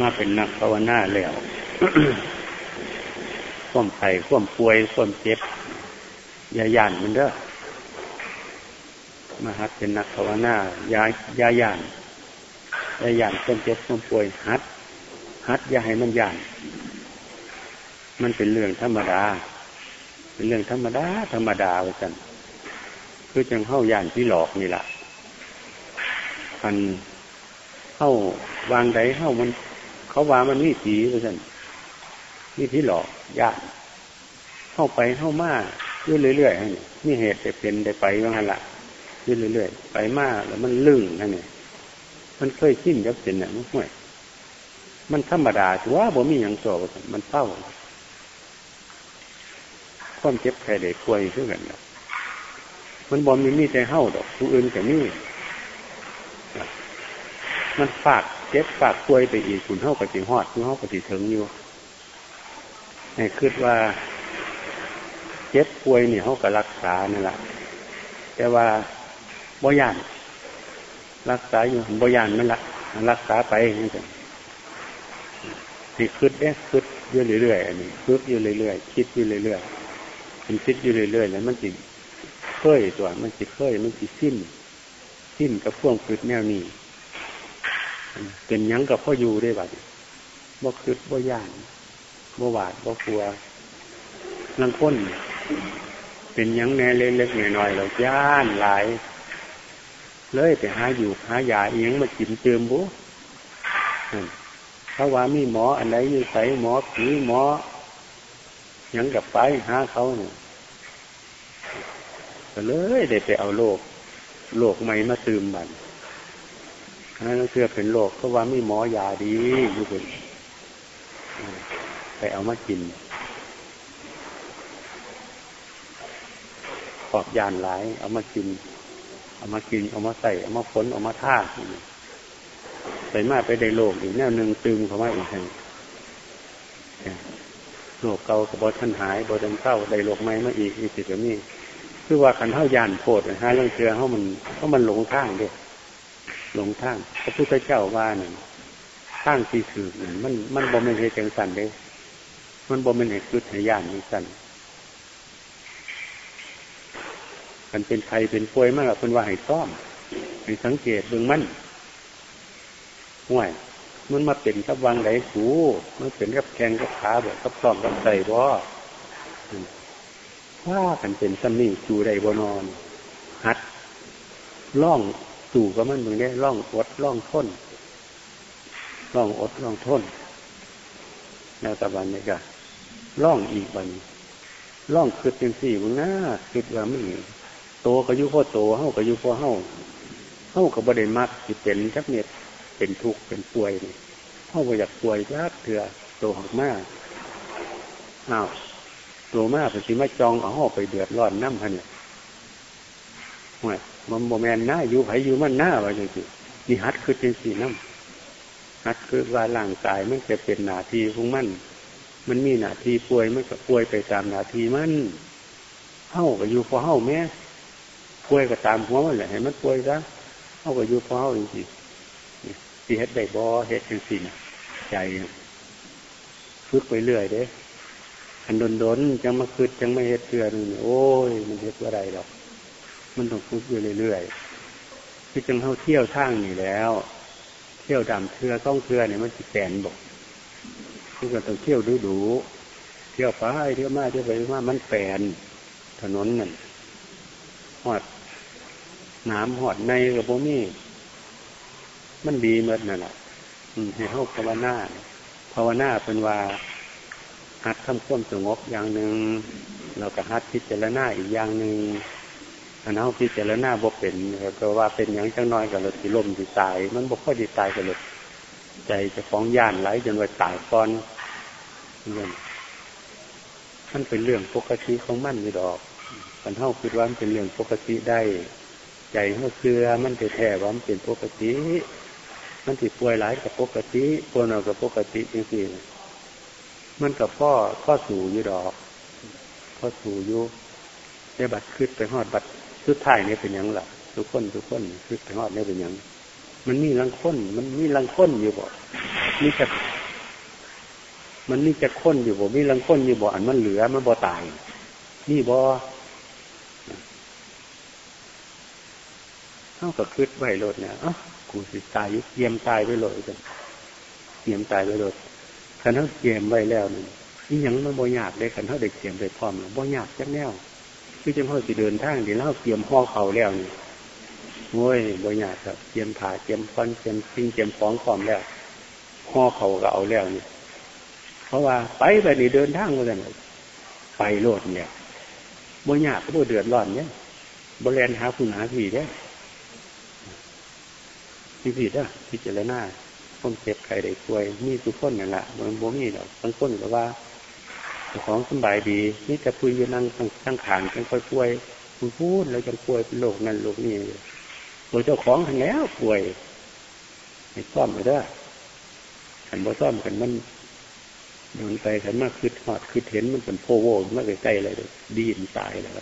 มาเป็นนักภาวนาแล้วข่มไข่ข่มป่วยข่มเจ็บยาย่านมันเด้อมาฮัดเป็นนักภาวนายายาย่านยาย่านข่มเจ็บข่มป่วยฮัดฮัดอย่าให้มันย่าน มันเป็นเรื่องธรรมดา เป็นเรื่องธรรมดา ธรรมดาไว้กันคือจังเข้าย่านที่หลอกนี่แหละอันเข้าวางใดเข้ามัน เขาว่ามันมีผีไว้กันมีผีหลอกยานเข้าไปเข้ามาเรื่อยๆนี่เหตุแต่เป็นได้ไปว่างั้นละเรื่อยๆไปมากแล้วมันลึ่งนั่นนี่มันเคยขิ้นกับเป็นเนี่ยมันห่วยมันธรรมดาถือว่าบ่มีอย่างโซ่มันเศร้าความเจ็บแผลเด็กป่วยขึ้นกันมันบ่มีมีใจเห่าดอกผู้อื่นแต่นี่มันฝาก เจ็บฝากป่วยไปอีกคุณเท่ากับสิหอดคุณเท่ากับสิเถึงอยู่ให้คิดว่าเจ็บป่วยเนี่ยเขาก็รักษานี่แหละแต่ว่าบ่ยานรักษาอยู่บ่ยานนั่นละรักษาไปนี่จ้ะที่คิดเนี่ยคิดอยู่เรื่อยๆอันนี้คิดอยู่เรื่อยๆคิดอยู่เรื่อยๆมันคิดอยู่เรื่อยๆแล้วมันจิเคยตัวมันจิเคยมันจิสิ้น สิ้นกับพ่วงคิดแนวนี้ เป็นยังกับพ่ออยู่ได้บัดบ่คิดบ่ย่านบ่หวาดบ่กลัวลังค้น เป็นยังแน่เล็กๆหน่อยๆเราย่านหลาย เลยไปหาอยู่หายาเอียงมากินเติมบุเขาว่ามีหมออันไหนอยู่ใส่หมอผีหมอยังกับไปหาเขาเนี่ยก็เลยได้ไปเอาโลก โลกใหม่มาตืมบัน นั่นเพื่อเป็นโลกเขาะว่ามีหมอยาดีอยู่บนไปเอามากินขอบยานหลาย เอามากิน เอามากิน เอามาใส่ เอามาฝนเอามาท่าใส่มาไปได้โลกอีกแนวหนึ่งตึมเขาว่าอีกแห่งโลกเก่ากับบอท่านหายบอทันเข้าได้โลกใหม่มาอีกอีกสิแบบนี้ คือว่าขันเท่ายานโพดนะฮะเรื่องเชื่อเขามันเขามันหลงทางเด็ก หลงทางพระพุทธเจ้าว่าหนึ่งทางที่ถือมันมันบ่เป็นเหตุจังสันเด้มันบ่เป็นเหตุคือเหตุยานจังสันมันเป็นไทยเป็นป่วยมากเป็นว่าให้ซ่อมให้สังเกตเบื้องมั่นห่วยมันมาเป็นกับวางไหลสูมันเป็นกับแขงกับขาแบบกับซ่อมกับใส่บ่ว่ากันเป็นซัมนี่จูได้บนอน หัดล่อง สู่ก็มันมึงได้ล่องอดล่องทนล่องอดล่องทนแล้วตะวันนี่ก็ล่องอีกวันล่องคือเป็นสี่มึงนะคือว่าไม่โตก็ยุพ่อโตเฮ้าก็ยุพ่อเฮ้าเฮ้ากับบดมักสิเป็นจักเน็ตเป็นทุกข์เป็นป่วยนี่เฮ้าก็อยากป่วยยากเถื่อโตหักมากอ้าวโตมากเป็นสิมาจองเอาห้อไปเดือดร้อนน้ำพันเนี่ย ห่วยมันโมแมนหน้าอยู่ไผอยู่มันหน้าว่าอย่างนี้นี่ฮัดคือเป็นสีน้ำฮัดคือว่าร่างกายมันจะเป็นหนาทีของมัน มันมีหนาทีป่วยมันก็ป่วยไปตามหนาทีมันเฮ้าก็อยู่พอเฮ้าแม่ป่วยก็ตามหัวมันแหละให้มันป่วยซะเขาก็อยู่เพราะเขาจริงๆที่เฮ็ดได้บ่เฮ็ดจังสินะใจฝึกไปเรื่อยเด้อันโดนโดนจังมาคืดจังไม่เฮ็ดเทือนึงโอ้ย มันเฮ็ดว่าไรหรอก มันต้องฝึกอยู่เรื่อยๆคือจังเขาเที่ยวทางนี่แล้ว เที่ยวดำเทือต้องเทือเนี่ยมันจะแสนบอกคือกันต้องเที่ยวดูดูเที่ยวไปเที่ยวมาเที่ยวไปมามันแฝนถนนนั่นหอดน้ำหอดในกับโบมี่มันดีเมื่อนั่นแหละให้เข้าภาวนาภาวนาเป็นว่าหัดทำความสงบอย่างหนึ่งเราก็หัดพิจารณาอีกอย่างหนึ่ง อันนั้นพิจารณาบกเป็นก็ว่าเป็นอย่างจังน้อยกับเราสิลมสิตาย มันบกค่อยดีตายกันเลยใจจะฟ้องย่านไหลจนว่าตายก่อนเรื่องมันเป็นเรื่องปกติของมันนี่ดอกมันเท่าคิดว่ามันเป็นเรื่องปกติได้ใจเท่าเคือมันจะแท้ว่ามันเป็นปกติ มันติดป่วยหลายกับปกติป่วยน้อยกับปกติจริงๆมันกับพ่อพ่อสู่อยู่ดอกพ่อสู่อยู่ในบัตรขึ้นไปหอดบัตร สุดท้ายนี่เป็นยังล่ะทุกคนทุกคนขึ้นไปหอดนี่เป็นยัง มันมีลังค้น มันมีลังค้นอยู่บ่มีแต่มันมีจะค้นอยู่บ่มีลังค้นอยู่บ่อันมันเหลือมันบ่ตายนี่บ่เท่ากับคืดไว้รถเนี่ยอ๋อกูสิตายยุเยี่ยมตายไปเลยกันเยี่ยมตายไปเลยขันเท่าเยี่ยมไว้แล้วนี่นี่ยังมันบ่ยากเลยขันเท่าเด็กเยี่ยมไปพร้อมบ่ยากจักแนว คือจังเขาสิเดินทางเดี๋ยวเราเตรียมห่อเขาแล้วนี่โว้ยบ่ยากครับเตรียมผ่าเตรียมฟันเตรียมซิงเตรียมฟ้องพร้อมแล้วห่อเขาก็เอาแล้วนี่เพราะว่าไปไปนี่เดินทางมาเลยไปโลดเนี่ยบ่ยากก็เดือดร้อนเนี่ยบ่แลนหาคุณหาผีเนี่ยพี่ผิดอะพิจารณาคนเจ็บใครได้ป่วยมีทุกคนนั่นแหละมันบ่มีหรอกบางคนก็ว่า ของสบายดีนี่จะพูดยอยู่นั่งตั้งขางจังค่อยป่วยคุณพูดแล้วจังป่วยเป็นโรคนั่นโรคนี้ตัวเจ้าของทันแล้วป่วยไม่ซ่อมเลยด้อขันบ่ซ่อมขันมันโดนไปขันมากคืดหอดคืดเห็นมันเป็นโพโวมากใกล้ๆเลยดีนตายแล้ว